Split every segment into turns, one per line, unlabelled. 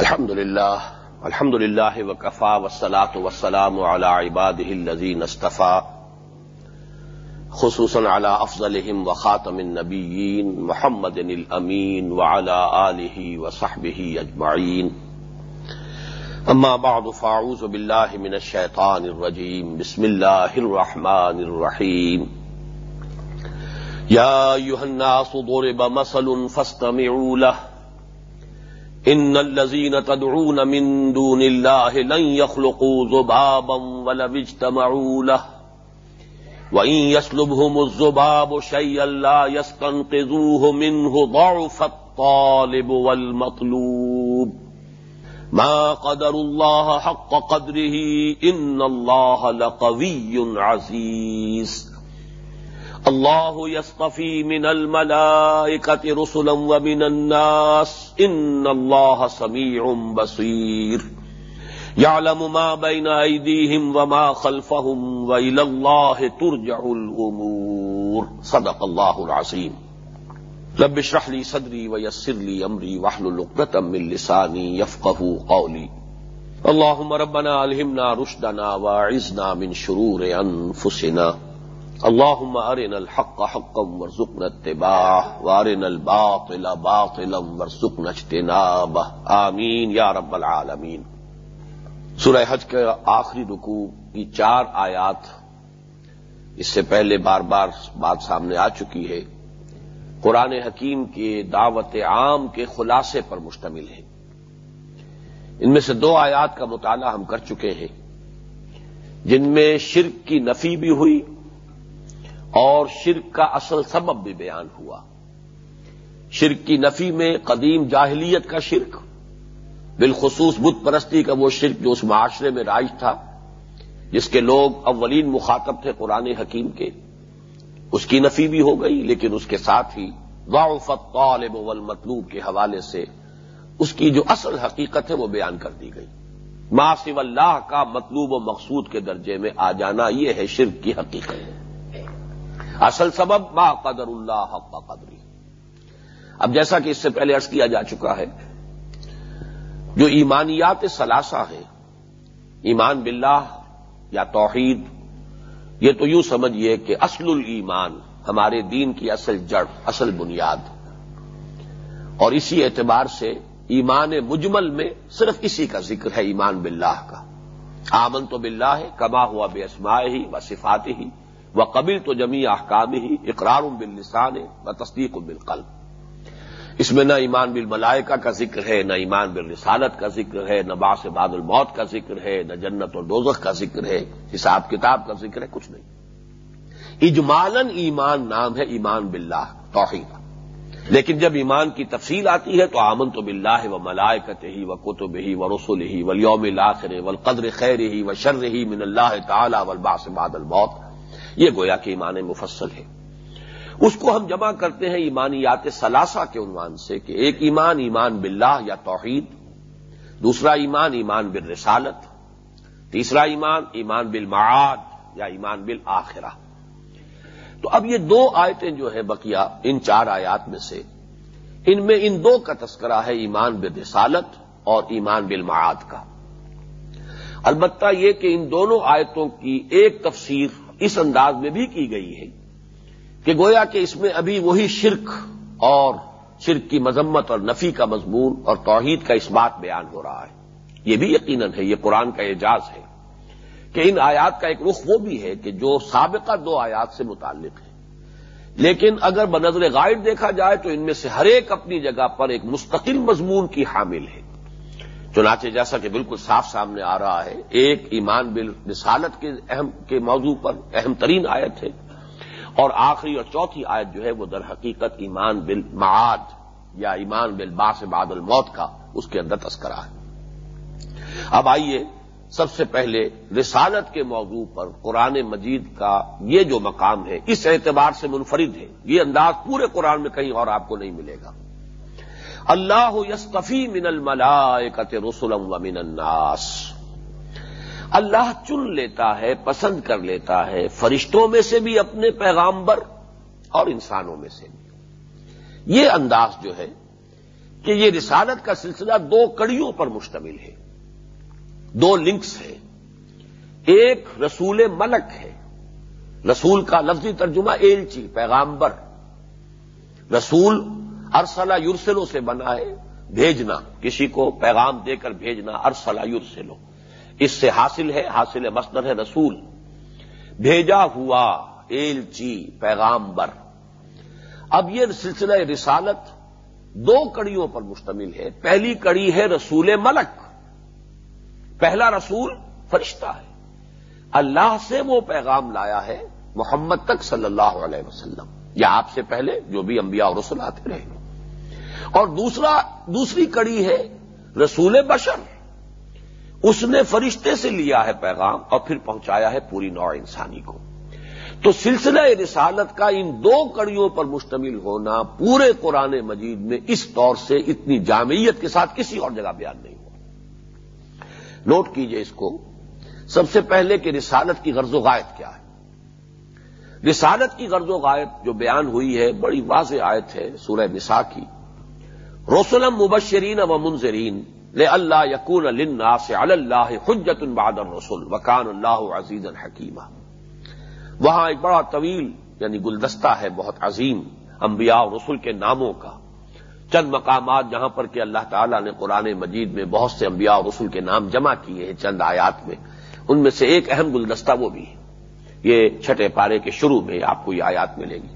الحمد لله الحمد لله وكفى والصلاة والسلام على عباده الذين اصطفى خصوصا على أفضلهم وخاتم النبيين محمد الأمين وعلى آله وصحبه أجمعين أما بعد فأعوذ بالله من الشيطان الرجيم بسم الله الرحمن الرحيم يا أيها الناس ضرب مثل فاستمعوا له ان الذين تدعون من دون الله لن يخلقوا ذبابا ولو اجتمعوا له. وان يسلبهم الذباب شيئا لا يستنقذوه منه ضعف الطالب والمطلوب. ما قدر الله حق قدره ان الله لقوي عزيز. الله يصطفي من الملائكة رسلا ومن الناس إن الله سميع بصير يعلم ما بين أيديهم وما خلفهم وإلى الله ترجع الأمور صدق الله العظيم رب اشرح لي صدري ويسر لي أمري واحلل عقدة من لساني يفقه قولي اللهم ربنا ألهمنا رشدنا واعذنا من شرور أنفسنا اللهم ارنا الحق حقا وارزقنا اتباعه وارنا الباطل باطلا وارزقنا اجتنابه آمین یا رب العالمین۔ سورہ حج کا آخری رکوع کی چار آیات، اس سے پہلے بار بار بات سامنے آ چکی ہے۔ قرآن حکیم کے دعوت عام کے خلاصے پر مشتمل ہے۔ ان میں سے دو آیات کا مطالعہ ہم کر چکے ہیں۔ جن میں شرک کی نفی بھی ہوئی اور شرک کا اصل سبب بھی بیان ہوا۔ شرک کی نفی میں قدیم جاہلیت کا شرک، بالخصوص بت پرستی کا وہ شرک جو اس معاشرے میں رائج تھا، جس کے لوگ اولین مخاطب تھے قرآن حکیم کے۔ اس کی نفی بھی ہو گئی، لیکن اس کے ساتھ ہی ضعفت طالب والمطلوب کے حوالے سے اس کی جو اصل حقیقت ہے وہ بیان کر دی گئی۔ ما سو اللہ کا مطلوب و مقصود کے درجے میں آ جانا یہ ہے شرک کی حقیقت۔ اصل سبب ما قدر اللہ حق قدری۔ اب جیسا کہ اس سے پہلے عرض کیا جا چکا ہے، جو ایمانیات ثلاثہ ہیں، ایمان باللہ یا توحید، یہ تو یوں سمجھیے کہ اصل الایمان، ہمارے دین کی اصل جڑ، اصل بنیاد۔ اور اسی اعتبار سے ایمان مجمل میں صرف اسی کا ذکر ہے، ایمان باللہ کا۔ آمن تو بلّہ ہے کما ہوا بے اسماء ہی و صفات ہی وہ قبل تو جمی احکام ہی اقرار باللسان و تصدیق بالقلب۔ اس میں نہ ایمان بل ملائکہ کا ذکر ہے، نہ ایمان بل رسالت کا ذکر ہے، نہ باس باد الموت کا ذکر ہے، نہ جنت اور دوزخ کا ذکر ہے، حساب کتاب کا ذکر ہے، کچھ نہیں۔ اجمالن ایمان نام ہے ایمان باللہ، توحید۔ لیکن جب ایمان کی تفصیل آتی ہے تو آمن تو بلّہ و ملائکت ہی و کتب ہی و رسول ہی و یوم الآخر و قدر خیر ہی و شر ہی من اللہ تعالی و الباس باد الموت۔ یہ گویا کہ ایمان مفصل ہے۔ اس کو ہم جمع کرتے ہیں ایمانیات ثلاثہ کے عنوان سے کہ ایک ایمان ایمان باللہ یا توحید، دوسرا ایمان ایمان بالرسالت، تیسرا ایمان ایمان بالمعاد یا ایمان بالآخرہ۔ تو اب یہ دو آیتیں جو ہے بقیہ، ان چار آیات میں سے، ان میں ان دو کا تذکرہ ہے ایمان بالرسالت اور ایمان بالمعاد کا۔ البتہ یہ کہ ان دونوں آیتوں کی ایک تفسیر اس انداز میں بھی کی گئی ہے کہ گویا کہ اس میں ابھی وہی شرک اور شرک کی مذمت اور نفی کا مضمون اور توحید کا اس بات بیان ہو رہا ہے۔ یہ بھی یقیناً ہے، یہ قرآن کا اعجاز ہے کہ ان آیات کا ایک رخ وہ بھی ہے کہ جو سابقہ دو آیات سے متعلق ہے لیکن اگر بنظر غائب دیکھا جائے تو ان میں سے ہر ایک اپنی جگہ پر ایک مستقل مضمون کی حامل ہے۔ چنانچہ جیسا کہ بالکل صاف سامنے آ رہا ہے، ایک ایمان بل رسالت کے اہم، کے موضوع پر اہم ترین آیت ہے۔ اور آخری اور چوتھی آیت جو ہے وہ در حقیقت ایمان بل معاد یا ایمان بل باس باد الموت کا اس کے اندر تذکرہ ہے۔ اب آئیے سب سے پہلے رسالت کے موضوع پر قرآن مجید کا یہ جو مقام ہے، اس اعتبار سے منفرد ہے۔ یہ انداز پورے قرآن میں کہیں اور آپ کو نہیں ملے گا۔ اللہ یستفی من الملائکت رسولم و من الناس۔ اللہ چن لیتا ہے، پسند کر لیتا ہے فرشتوں میں سے بھی، اپنے پیغامبر اور انسانوں میں سے بھی۔ یہ انداز جو ہے کہ یہ رسالت کا سلسلہ دو کڑیوں پر مشتمل ہے۔ دو لنکس ہیں۔ ایک رسول ملک ہے۔ رسول کا لفظی ترجمہ ایلچی، پیغامبر۔ رسول ارسلا یورسلو سے بنا ہے بھیجنا، کسی کو پیغام دے کر بھیجنا ارسلا یورسلو اس سے حاصل ہے، حاصل مصدر ہے رسول۔ بھیجا ہوا ایلچی پیغامبر۔ اب یہ سلسلہ رسالت دو کڑیوں پر مشتمل ہے۔ پہلی کڑی ہے رسول ملک۔ پہلا رسول فرشتہ ہے۔ اللہ سے وہ پیغام لایا ہے محمد تک صلی اللہ علیہ وسلم۔ یا آپ سے پہلے جو بھی انبیاء اور رسول آتے رہے۔ اور دوسرا دوسری کڑی ہے رسول بشر۔ اس نے فرشتے سے لیا ہے پیغام اور پھر پہنچایا ہے پوری نوع انسانی کو۔ تو سلسلہ رسالت کا ان دو کڑیوں پر مشتمل ہونا پورے قرآن مجید میں اس طور سے اتنی جامعیت کے ساتھ کسی اور جگہ بیان نہیں ہوا۔ نوٹ کیجیے اس کو۔ سب سے پہلے کہ رسالت کی غرض و غائب کیا ہے۔ رسالت کی غرض و غائب جو بیان ہوئی ہے، بڑی واضح آیت ہے سورہ نساء کی۔ رسولم مبشرین و منظرین اللہ یقون النا سے اللہ حجت بعد الرسول وکان اللہ عزیز الحکیمہ وہاں ایک بڑا طویل یعنی گلدستہ ہے، بہت عظیم انبیاء اور رسول کے ناموں کا. چند مقامات جہاں پر کہ اللہ تعالیٰ نے قرآن مجید میں بہت سے انبیاء اور رسول کے نام جمع کیے ہیں چند آیات میں، ان میں سے ایک اہم گلدستہ وہ بھی ہے. یہ چھٹے پارے کے شروع میں آپ کو یہ آیات ملے گی.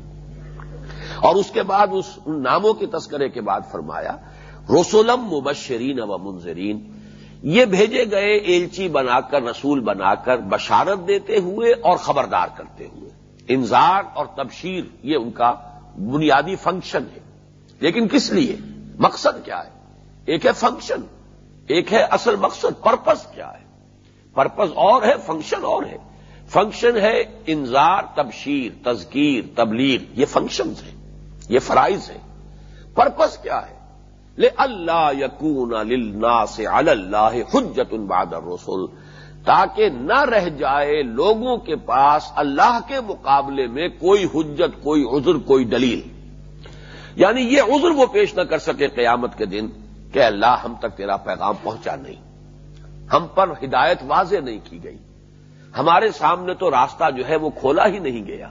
اور اس کے بعد اس ان ناموں کے تذکرے کے بعد فرمایا، رسولم مبشرین و منظرین یہ بھیجے گئے ایلچی بنا کر، رسول بنا کر بشارت دیتے ہوئے اور خبردار کرتے ہوئے۔ انذار اور تبشیر، یہ ان کا بنیادی فنکشن ہے۔ لیکن کس لیے؟ مقصد کیا ہے؟ ایک ہے فنکشن ایک ہے اصل مقصد پرپز کیا ہے؟ پرپز اور ہے فنکشن اور ہے۔ فنکشن ہے انذار، تبشیر، تذکیر، تبلیغ، یہ فنکشنز ہیں۔ یہ فرائض ہیں۔ پرپز کیا ہے؟ لے اللہ یقون اللہ سے اللہ حجت بعد الرسول تاکہ نہ رہ جائے لوگوں کے پاس اللہ کے مقابلے میں کوئی حجت، کوئی عذر، کوئی دلیل۔ یعنی یہ عذر وہ پیش نہ کر سکے قیامت کے دن کہ اللہ ہم تک تیرا پیغام پہنچا نہیں۔ ہم پر ہدایت واضح نہیں کی گئی۔ ہمارے سامنے تو راستہ جو ہے وہ کھولا ہی نہیں گیا۔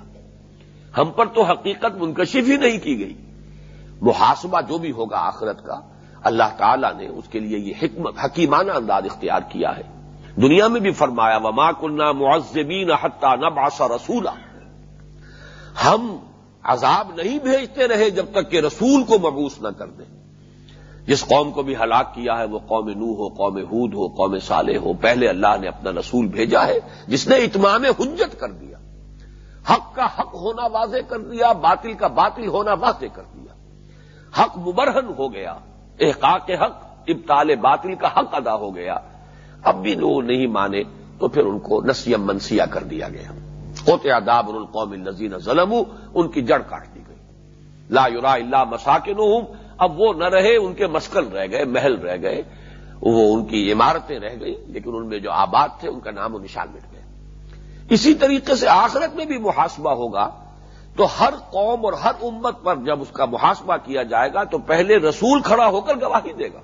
ہم پر تو حقیقت منکشف ہی نہیں کی گئی۔ محاسبہ جو بھی ہوگا آخرت کا، اللہ تعالیٰ نے اس کے لیے یہ حکمت، حکیمانہ انداز اختیار کیا ہے۔ دنیا میں بھی فرمایا، وما کنہ معذبین حتہ نہ باسا رسولہ ہم عذاب نہیں بھیجتے رہے جب تک کہ رسول کو مبوس نہ کر دیں۔ جس قوم کو بھی ہلاک کیا ہے، وہ قوم نو ہو، قوم ہود ہو، قوم صالح ہو، پہلے اللہ نے اپنا رسول بھیجا ہے، جس نے اتمام حجت کر دیا۔ حق کا حق ہونا واضح کر دیا، باطل کا باطل ہونا واضح کر دیا۔ حق مبرہن ہو گیا، احقاق حق ابتال باطل کا حق ادا ہو گیا۔ اب بھی لوگ نہیں مانے تو پھر ان کو نسیم منسیہ کر دیا گیا۔ ہوتے آداب القوم النزین ظلم ان کی جڑ کاٹ دی گئی۔ لا یورا اللہ مساکن اب وہ نہ رہے، ان کے مسکن رہ گئے، محل رہ گئے۔ وہ ان کی عمارتیں رہ گئی لیکن ان میں جو آباد تھے، ان کا نام و نشان مٹ اسی طریقے سے آخرت میں بھی محاسبہ ہوگا تو ہر قوم اور ہر امت پر جب اس کا محاسبہ کیا جائے گا تو پہلے رسول کھڑا ہو کر گواہی دے گا۔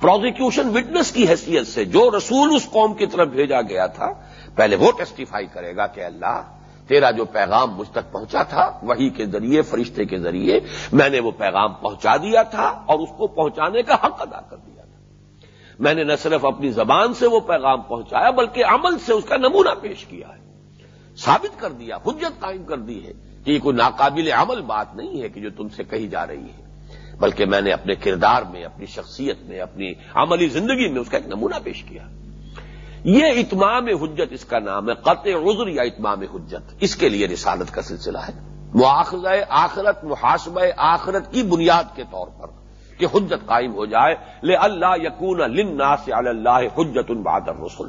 پروزیکیوشن وٹنس کی حیثیت سے جو رسول اس قوم کی طرف بھیجا گیا تھا، پہلے وہ ٹیسٹیفائی کرے گا کہ اللہ، تیرا جو پیغام مجھ تک پہنچا تھا وہی کے ذریعے، فرشتے کے ذریعے، میں نے وہ پیغام پہنچا دیا تھا اور اس کو پہنچانے کا حق ادا کر دیا۔ میں نے نہ صرف اپنی زبان سے وہ پیغام پہنچایا، بلکہ عمل سے اس کا نمونہ پیش کیا ہے۔ ثابت کر دیا، حجت قائم کر دی ہے کہ یہ کوئی ناقابل عمل بات نہیں ہے کہ جو تم سے کہی جا رہی ہے۔ بلکہ میں نے اپنے کردار میں، اپنی شخصیت میں، اپنی عملی زندگی میں اس کا ایک نمونہ پیش کیا۔ یہ اتمام حجت اس کا نام ہے، قطع عذر یا اتمام حجت۔ اس کے لیے رسالت کا سلسلہ ہے۔ مواخذہ آخرت، محاسبہ آخرت کی بنیاد کے طور پر۔ کہ حجت قائم ہو جائے۔ لے اللہ یقون لنا سے اللہ حجت بعد الرسل۔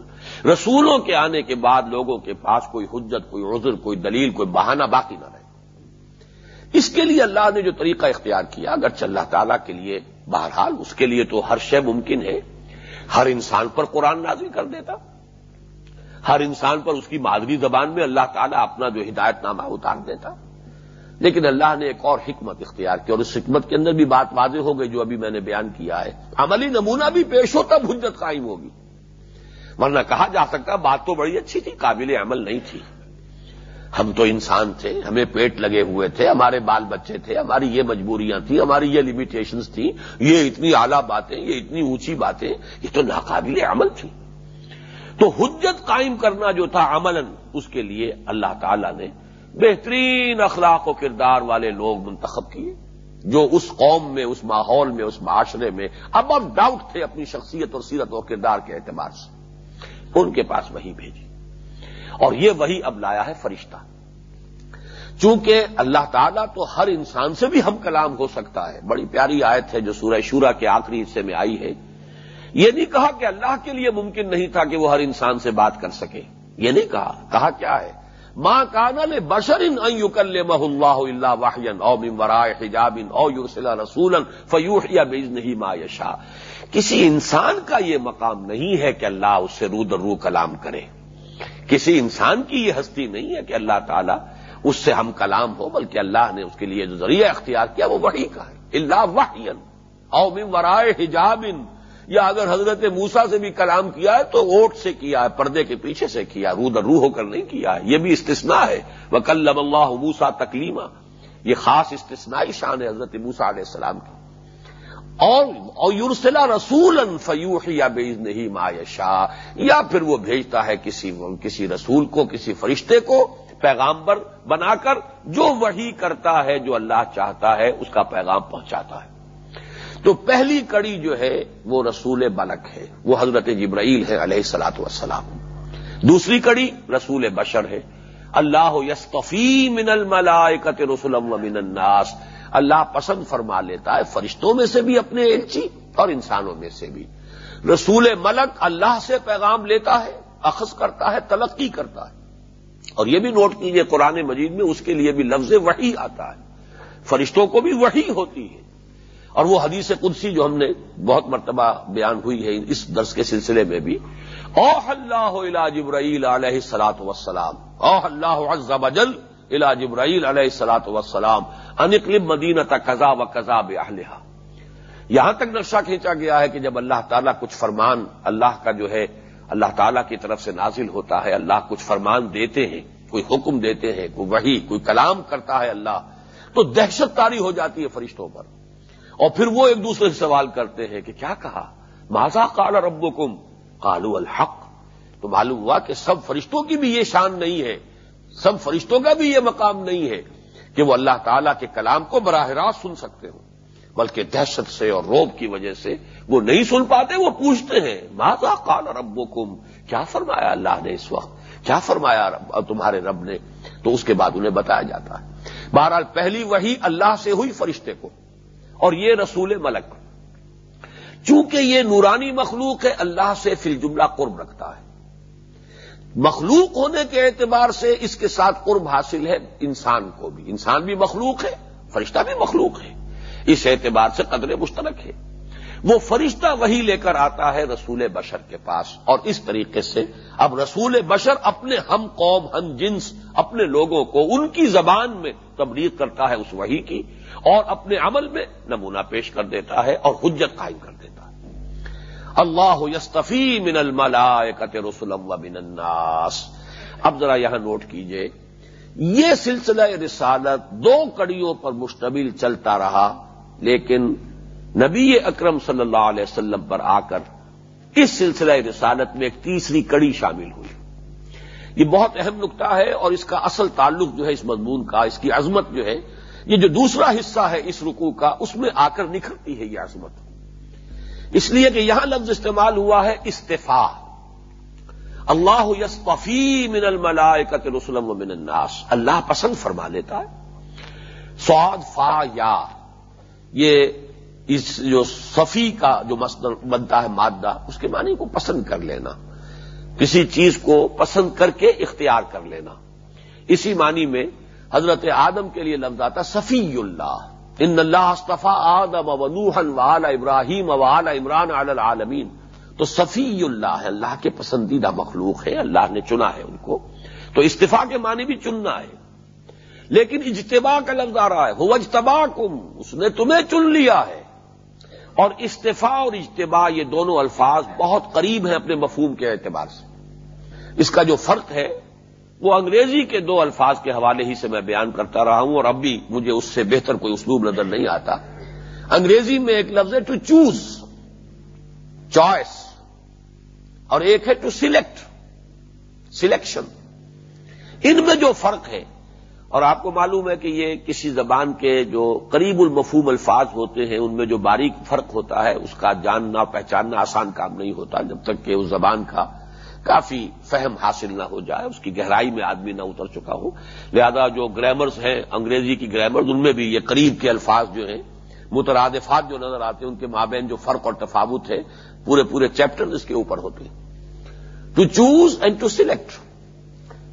رسولوں کے آنے کے بعد لوگوں کے پاس کوئی حجت، کوئی عذر، کوئی دلیل، کوئی بہانہ باقی نہ رہے۔ اس کے لیے اللہ نے جو طریقہ اختیار کیا، اگرچہ اللہ تعالیٰ کے لیے بہرحال اس کے لیے تو ہر شے ممکن ہے۔ ہر انسان پر قرآن نازل کر دیتا۔ ہر انسان پر اس کی مادری زبان میں اللہ تعالیٰ اپنا جو ہدایت نامہ اتار دیتا۔ لیکن اللہ نے ایک اور حکمت اختیار کی اور اس حکمت کے اندر بھی بات واضح ہو گئی جو ابھی میں نے بیان کیا ہے۔ عملی نمونہ بھی پیش ہو تب حجت قائم ہوگی۔ ورنہ کہا جا سکتا بات تو بڑی اچھی تھی، قابل عمل نہیں تھی۔ ہم تو انسان تھے، ہمیں پیٹ لگے ہوئے تھے، ہمارے بال بچے تھے، ہماری یہ مجبوریاں تھیں، ہماری یہ لمیٹیشنز تھیں، یہ اتنی اعلیٰ باتیں، یہ اتنی اونچی باتیں، یہ تو ناقابل عمل تھی۔ تو حجت قائم کرنا جو تھا عمل اس کے لیے اللہ تعالی نے بہترین اخلاق و کردار والے لوگ منتخب کیے، جو اس قوم میں، اس ماحول میں، اس معاشرے میں اب اب ڈاؤٹ تھے اپنی شخصیت اور سیرت و کردار کے اعتبار سے۔ ان کے پاس وہی بھیجی۔ اور یہ وہی اب لایا ہے فرشتہ۔ چونکہ اللہ تعالیٰ تو ہر انسان سے بھی ہم کلام ہو سکتا ہے۔ بڑی پیاری آیت ہے جو سورہ شورا کے آخری حصے میں آئی ہے۔ یہ نہیں کہا کہ اللہ کے لیے ممکن نہیں تھا کہ وہ ہر انسان سے بات کر سکے۔ یہ نہیں کہا کہا کیا ہے؟ ماں کانا نے بشر ان یوکل مح اللہ اللہ واہین او ممورائے حجاب، او یورسلا رسول فیوح یا بیز نہیں ما یشا کسی انسان کا یہ مقام نہیں ہے کہ اللہ اس سے رو در رو کلام کرے۔ کسی انسان کی یہ ہستی نہیں ہے کہ اللہ تعالیٰ اس سے ہم کلام ہو بلکہ اللہ نے اس کے لیے جو ذریعہ اختیار کیا، وہ وہی کا ہے۔ اللہ واہین او ورائے حجاب۔ یا اگر حضرت موسا سے بھی کلام کیا ہے تو ووٹ سے کیا ہے، پردے کے پیچھے سے کیا رو در رو ہو کر نہیں کیا ہے، یہ بھی استثناء ہے۔ وہ کلب اللہ موسا تکلیمہ یہ خاص استثنائی شان ہے حضرت موسا علیہ السلام کی۔ اور یورسلا رسول فیوح یا بیز نہیں مایشا یا پھر وہ بھیجتا ہے کسی کسی رسول کو، کسی فرشتے کو پیغامبر بنا کر جو وہی کرتا ہے، جو اللہ چاہتا ہے، اس کا پیغام پہنچاتا ہے۔ تو پہلی کڑی جو ہے وہ رسول ملک ہے، وہ حضرت جبرائیل ہے علیہ السلاط وسلام دوسری کڑی رسول بشر ہے۔ اللہ یستفی من الملائکت رسولم و من الناس۔ اللہ پسند فرما لیتا ہے فرشتوں میں سے بھی، اپنے ایلچی اور انسانوں میں سے بھی۔ رسول ملک اللہ سے پیغام لیتا ہے، اخذ کرتا ہے، تلقی کرتا ہے۔ اور یہ بھی نوٹ کیجیے قرآن مجید میں، اس کے لیے بھی لفظ وہی آتا ہے۔ فرشتوں کو بھی وہی ہوتی ہے۔ اور وہ حدیث قدسی جو ہم نے بہت مرتبہ بیان ہوئی ہے اس درس کے سلسلے میں بھی۔ اوہ اللہ جبرائیل علیہ سلاط وسلام اوہ اللہ عز الا جبرائیل علیہ السلاط وسلام انکلب مدینہ قزا و قزا بہلحا یہاں تک نقشہ کھینچا گیا ہے کہ جب اللہ تعالیٰ کچھ فرمان اللہ کا جو ہے، اللہ تعالیٰ کی طرف سے نازل ہوتا ہے، اللہ کچھ فرمان دیتے ہیں، کوئی حکم دیتے ہیں، کوئی وہی کوئی کلام کرتا ہے اللہ، تو دہشت تاری ہو جاتی ہے فرشتوں پر۔ اور پھر وہ ایک دوسرے سے سوال کرتے ہیں کہ کیا کہا؟ ماضا کال رب کم کالو الحق۔ تو معلوم ہوا کہ سب فرشتوں کی بھی یہ شان نہیں ہے۔ سب فرشتوں کا بھی یہ مقام نہیں ہے کہ وہ اللہ تعالیٰ کے کلام کو براہ راست سن سکتے ہوں۔ بلکہ دہشت سے اور روب کی وجہ سے وہ نہیں سن پاتے، وہ پوچھتے ہیں ماضا کال رب کیا فرمایا اللہ نے اس وقت؟ کیا فرمایا رب تمہارے رب نے؟ تو اس کے بعد انہیں بتایا جاتا ہے۔ بہرحال پہلی وہی اللہ سے ہوئی فرشتے کو۔ اور یہ رسول ملک۔ چونکہ یہ نورانی مخلوق ہے، اللہ سے فل جملہ قرب رکھتا ہے۔ مخلوق ہونے کے اعتبار سے اس کے ساتھ قرب حاصل ہے انسان کو بھی۔ انسان بھی مخلوق ہے، فرشتہ بھی مخلوق ہے۔ اس اعتبار سے قدر مشترک ہے وہ فرشتہ وہی لے کر آتا ہے رسول بشر کے پاس۔ اور اس طریقے سے اب رسول بشر اپنے ہم قوم، ہم جنس اپنے لوگوں کو ان کی زبان میں تبلیغ کرتا ہے اس وہی کی اور اپنے عمل میں نمونہ پیش کر دیتا ہے اور حجت قائم کر دیتا ہے۔ اللہ یستفی من الملائکت رسولم و من الناس۔ اب ذرا یہاں نوٹ کیجیے۔ یہ سلسلہ رسالت دو کڑیوں پر مشتمل چلتا رہا، لیکن نبی اکرم صلی اللہ علیہ وسلم پر آ کر اس سلسلہ رسالت میں ایک تیسری کڑی شامل ہوئی۔ یہ بہت اہم نقطہ ہے اور اس کا اصل تعلق جو ہے اس مضمون کا، اس کی عظمت جو ہے، یہ جو دوسرا حصہ ہے اس رکوع کا، اس میں آ کر نکھرتی ہے یہ عظمت۔ اس لیے کہ یہاں لفظ استعمال ہوا ہے استفا اللہ یسفی من الملائکت رسولم و من الناس۔ اللہ پسند فرما لیتا ہے۔ سعود فا یا۔ یہ اس جو صفی کا جو مصدر بنتا ہے مادہ، اس کے معنی کو پسند کر لینا۔ کسی چیز کو پسند کر کے اختیار کر لینا۔ اسی معنی میں حضرت آدم کے لیے لفظ آتا صفی اللہ۔ ان اللہ استفا آدم و نوحن و ابراہیم و عمران علی العالمین۔ تو صفی اللہ ہے، اللہ کے پسندیدہ مخلوق ہے، اللہ نے چنا ہے ان کو۔ تو استفا کے معنی بھی چننا ہے۔ لیکن اجتباع کا لفظ آ رہا ہے وہ اجتبا کم اس نے تمہیں چن لیا ہے۔ اور استفاع اور اجتباع یہ دونوں الفاظ بہت قریب ہیں اپنے مفہوم کے اعتبار سے۔ اس کا جو فرق ہے، وہ انگریزی کے دو الفاظ کے حوالے ہی سے میں بیان کرتا رہا ہوں اور اب بھی مجھے اس سے بہتر کوئی اسلوب نظر نہیں آتا۔ انگریزی میں ایک لفظ ہے ٹو چوز چوائس اور ایک ہے ٹو سلیکٹ سلیکشن ان میں جو فرق ہے اور آپ کو معلوم ہے کہ یہ کسی زبان کے جو قریب المفہوم الفاظ ہوتے ہیں، ان میں جو باریک فرق ہوتا ہے، اس کا جاننا، پہچاننا آسان کام نہیں ہوتا، جب تک کہ اس زبان کا کافی فہم حاصل نہ ہو جائے، اس کی گہرائی میں آدمی نہ اتر چکا ہو۔ لہذا جو گرامرز ہیں، انگریزی کی گرامرز ان میں بھی یہ قریب کے الفاظ جو ہیں، مترادفات جو نظر آتے ہیں، ان کے مابین جو فرق اور تفاوت ہے، پورے پورے چیپٹر اس کے اوپر ہوتے ہیں۔ To choose and to select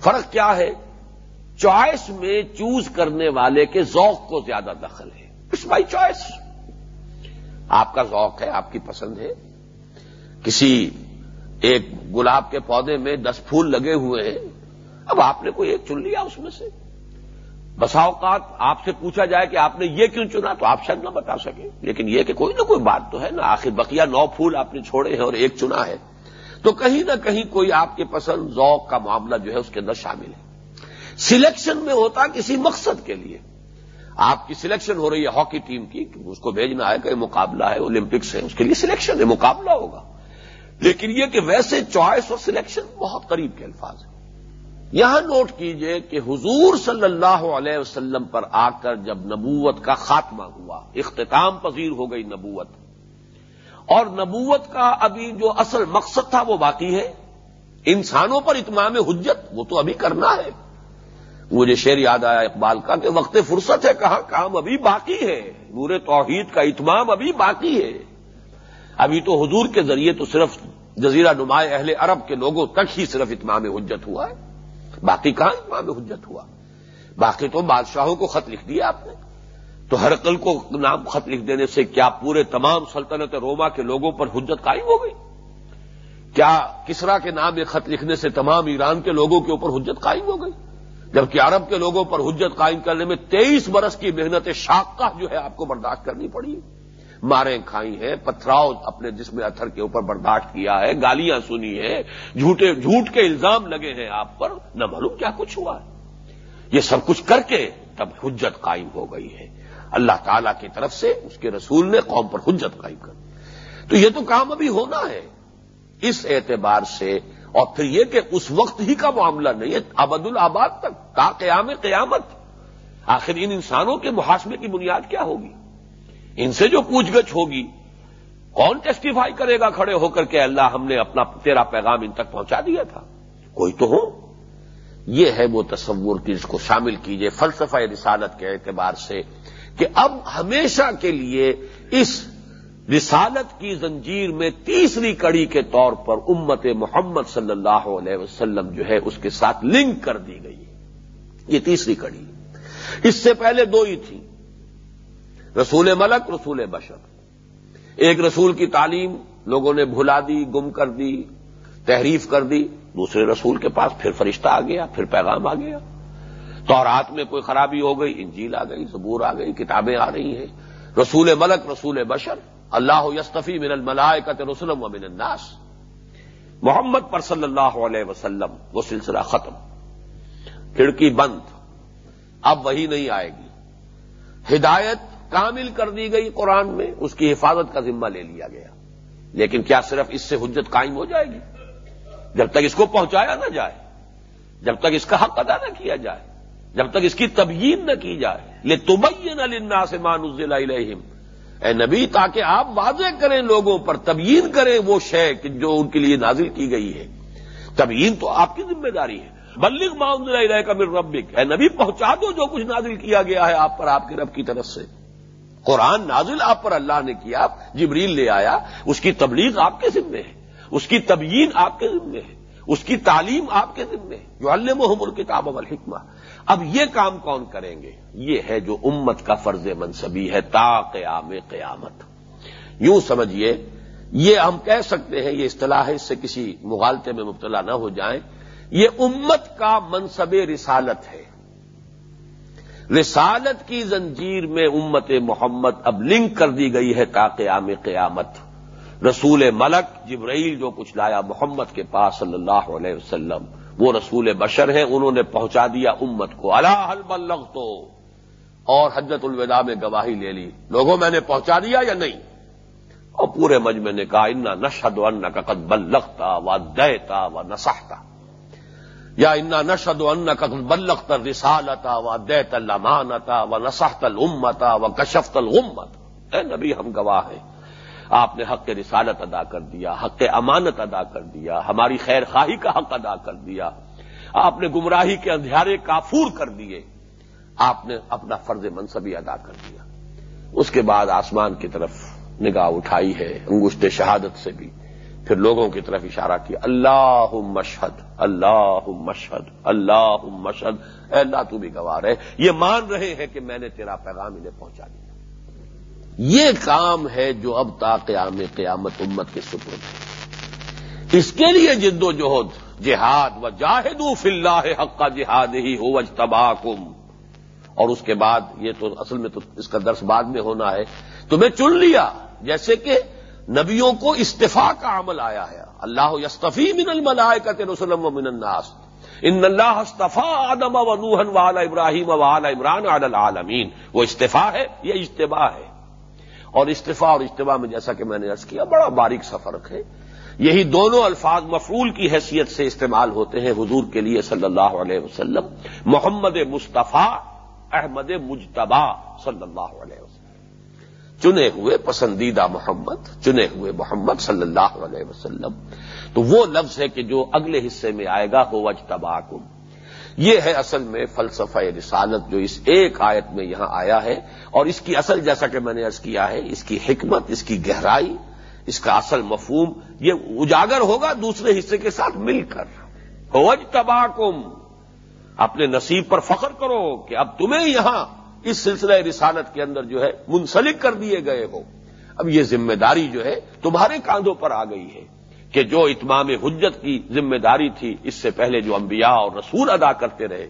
فرق کیا ہے؟ چوائس میں چوز کرنے والے کے ذوق کو زیادہ دخل ہے۔ اٹس بائی چوائس آپ کا ذوق ہے، آپ کی پسند ہے۔ کسی ایک گلاب کے پودے میں دس پھول لگے ہوئے ہیں، اب آپ نے کوئی ایک چن لیا اس میں سے۔ بسا اوقات آپ سے پوچھا جائے کہ آپ نے یہ کیوں چنا، تو آپ شاید نہ بتا سکیں۔ لیکن یہ کہ کوئی نہ کوئی بات تو ہے نا، آخر بقیہ نو پھول آپ نے چھوڑے ہیں اور ایک چنا ہے۔ تو کہیں نہ کہیں کوئی آپ کے پسند ذوق کا معاملہ جو ہے اس کے اندر شامل ہے۔ سلیکشن میں ہوتا کسی مقصد کے لیے۔ آپ کی سلیکشن ہو رہی ہے ہاکی ٹیم کی اس کو بھیجنا ہے کہ مقابلہ ہے، اولمپکس ہے، اس کے لیے سلیکشن ہے، مقابلہ ہوگا۔ لیکن یہ کہ ویسے چوائس اور سلیکشن بہت قریب کے الفاظ ہیں۔ یہاں نوٹ کیجیے کہ حضور صلی اللہ علیہ وسلم پر آ کر جب نبوت کا خاتمہ ہوا، اختتام پذیر ہو گئی نبوت۔ اور نبوت کا ابھی جو اصل مقصد تھا وہ باقی ہے۔ انسانوں پر اتمام حجت، وہ تو ابھی کرنا ہے۔ مجھے شعر یاد آیا اقبال کا کہ وقت فرصت ہے، کہاں کام ابھی باقی ہے، نور توحید کا اتمام ابھی باقی ہے۔ ابھی تو حضور کے ذریعے تو صرف جزیرہ نمایاں اہل عرب کے لوگوں تک ہی صرف اتمام حجت ہوا ہے۔ باقی کہاں اتمام حجت ہوا؟ باقی تو بادشاہوں کو خط لکھ دیا آپ نے۔ تو ہر کل کو نام خط لکھ دینے سے کیا پورے تمام سلطنت روما کے لوگوں پر حجت قائم ہو گئی؟ کیا کسرا کے نام ایک خط لکھنے سے تمام ایران کے لوگوں کے اوپر حجت قائم ہو گئی؟ جبکہ عرب کے لوگوں پر حجت قائم کرنے میں تیئیس برس کی محنت شاقہ جو ہے آپ کو برداشت کرنی پڑی۔ ماریں کھائی ہیں، پتھراؤ اپنے جسم اتھر کے اوپر برداشت کیا ہے، گالیاں سنی ہیں، جھوٹے، جھوٹ کے الزام لگے ہیں آپ پر، نہ معلوم کیا کچھ ہوا ہے۔ یہ سب کچھ کر کے تب حجت قائم ہو گئی ہے۔ اللہ تعالی کی طرف سے اس کے رسول نے قوم پر حجت قائم کر تو یہ تو کام ابھی ہونا ہے۔ اس اعتبار سے اور پھر یہ کہ اس وقت ہی کا معاملہ نہیں ہے، ابد الآباد تک، تا قیام قیامت۔ آخر ان انسانوں کے محاسمے کی بنیاد کیا ہوگی؟ ان سے جو پوچھ گچھ ہوگی، کون ٹیسٹیفائی کرے گا کھڑے ہو کر کے اللہ ہم نے اپنا تیرا پیغام ان تک پہنچا دیا تھا؟ کوئی تو ہو۔ یہ ہے وہ تصور کی اس کو شامل کیجیے، فلسفہ رسالت کے اعتبار سے کہ اب ہمیشہ کے لیے اس رسالت کی زنجیر میں تیسری کڑی کے طور پر امت محمد صلی اللہ علیہ وسلم جو ہے اس کے ساتھ لنک کر دی گئی یہ تیسری کڑی۔ اس سے پہلے دو ہی تھی رسول ملک، رسول بشر۔ ایک رسول کی تعلیم، لوگوں نے بھلا دی، گم کر دی، تحریف کر دی۔ دوسرے رسول کے پاس پھر فرشتہ آ گیا، پھر پیغام آ گیا۔ تو رات میں کوئی خرابی ہو گئی، انجیل آ گئی، زبور آ گئی، کتابیں آ رہی ہیں۔ رسول ملک، رسول بشر۔ اللہ یستفی من الملائکت رسلم و من الناس. محمد پر صلی اللہ علیہ وسلم وہ سلسلہ ختم. کھڑکی بند. اب وہی نہیں آئے گی. ہدایت کامل کر دی گئی قرآن میں. اس کی حفاظت کا ذمہ لے لیا گیا. لیکن کیا صرف اس سے حجت قائم ہو جائے گی؟ جب تک اس کو پہنچایا نہ جائے. جب تک اس کا حق ادا نہ کیا جائے. جب تک اس کی تبیین نہ کی جائے. لے تبین النا سے مانز اے نبی، تاکہ آپ واضح کریں لوگوں پر، تبیین کریں وہ شے جو ان کے لیے نازل کی گئی ہے۔ تبیین تو آپ کی ذمہ داری ہے۔ بلغ معاون کا میر ربک۔ اے نبی، پہنچا دو جو کچھ نازل کیا گیا ہے آپ پر، آپ کے رب کی طرف سے۔ قرآن نازل آپ پر اللہ نے کیا، جبریل لے آیا۔ اس کی تبلیغ آپ کے ذمے ہے۔ اس کی تبیین آپ کے ذمے ہے۔ اس کی تعلیم آپ کے ذمے ہے۔ جو اللہ محمد کتاب الحکمہ اب یہ کام کون کریں گے؟ یہ ہے جو امت کا فرض منصبی ہے، تا قیام قیامت۔ یوں سمجھیے یہ ہم کہہ سکتے ہیں، یہ اصطلاح ہے، اس سے کسی مغالطے میں مبتلا نہ ہو جائیں، یہ امت کا منصب رسالت ہے۔ رسالت کی زنجیر میں امت محمد اب لنک کر دی گئی ہے تا قیام قیامت۔ رسول ملک جبرائیل جو کچھ لایا محمد کے پاس صلی اللہ علیہ وسلم وہ رسول بشر ہیں، انہوں نے پہنچا دیا امت کو۔ اللہ حل بلغ تو اور حجت الوداع میں گواہی لے لی۔ لوگوں، میں نے پہنچا دیا یا نہیں؟ اور پورے مجمع نے کہا، انا نشد ان کا قد بلغتا و دیتا و نسحتا یا انا نشد ان کا قد بلغتا رسالتا و دیت المانتا و نسحت الامتا و کشفت الغمت۔ اے نبی، ہم گواہ ہیں۔ آپ نے حق رسالت ادا کر دیا، حق امانت ادا کر دیا، ہماری خیر خواہی کا حق ادا کر دیا۔ آپ نے گمراہی کے اندھیارے کافور کر دیے۔ آپ نے اپنا فرض منصبی ادا کر دیا۔ اس کے بعد آسمان کی طرف نگاہ اٹھائی ہے، انگشت شہادت سے بھی۔ پھر لوگوں کی طرف اشارہ کیا اللہ مشہد اللہ مشہد اللہ مشہد اے اللہ تو بھی گوار ہے، یہ مان رہے ہیں کہ میں نے تیرا پیغام انہیں پہنچا دیا۔ یہ کام ہے جو اب تا قیام قیامت امت کے سپرد ہے۔ اس کے لیے جد و جہد، جہاد و جاہد فی اللہ حق کا جہاد ہی ہو تباہ اور اس کے بعد یہ تو اصل میں تو اس کا درس بعد میں ہونا ہے۔ تمہیں چن لیا، جیسے کہ نبیوں کو استفاع کا عمل آیا ہے۔ اللہ یستفی من الملائکت رسلم و من الناس۔ ان اللہ استفا آدم و نوحن والا ابراہیم والا عمران علی العالمین۔ وہ استفاع ہے، یہ اجتباع ہے۔ اور استفاع اور اجتباع میں جیسا کہ میں نے ارض کیا، بڑا باریک سا فرق ہے۔ یہی دونوں الفاظ مفعول کی حیثیت سے استعمال ہوتے ہیں حضور کے لیے صلی اللہ علیہ وسلم۔ محمد مصطفیٰ، احمد مجتبہ صلی اللہ علیہ وسلم۔ چنے ہوئے پسندیدہ محمد، چنے ہوئے محمد صلی اللہ علیہ وسلم۔ تو وہ لفظ ہے کہ جو اگلے حصے میں آئے گا، ہو وجتبا یہ ہے اصل میں فلسفہ رسالت جو اس ایک آیت میں یہاں آیا ہے اور اس کی اصل جیسا کہ میں نے ارض کیا ہے، اس کی حکمت، اس کی گہرائی، اس کا اصل مفہوم، یہ اجاگر ہوگا دوسرے حصے کے ساتھ مل کر۔ ہوج تباکم اپنے نصیب پر فخر کرو کہ اب تمہیں یہاں اس سلسلہ رسالت کے اندر جو ہے منسلک کر دیے گئے ہو۔ اب یہ ذمہ داری جو ہے تمہارے کاندھوں پر آ گئی ہے۔ کہ جو اتمام حجت کی ذمہ داری تھی، اس سے پہلے جو انبیاء اور رسول ادا کرتے رہے۔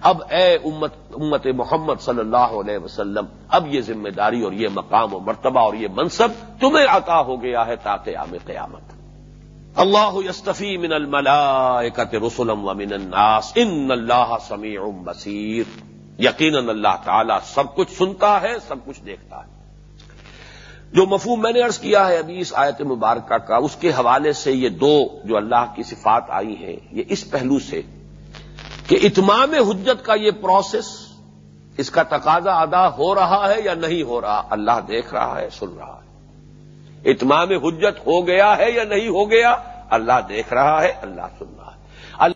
اب اے امت امت محمد صلی اللہ علیہ وسلم، اب یہ ذمہ داری اور یہ مقام و مرتبہ اور یہ منصب تمہیں عطا ہو گیا ہے تاکہ عام قیامت۔ اللہ یستفی من الملائکت رسلم و من الناس، ان اللہ سمیع بصیر۔ یقیناً اللہ تعالی سب کچھ سنتا ہے، سب کچھ دیکھتا ہے۔ جو مفہوم میں نے ارض کیا ہے ابھی اس آیت مبارکہ کا، اس کے حوالے سے یہ دو جو اللہ کی صفات آئی ہیں، یہ اس پہلو سے کہ اتمام حجت کا یہ پروسیس، اس کا تقاضا ادا ہو رہا ہے یا نہیں ہو رہا، اللہ دیکھ رہا ہے، سن رہا ہے۔ اتمام حجت ہو گیا ہے یا نہیں ہو گیا، اللہ دیکھ رہا ہے، اللہ سن رہا ہے۔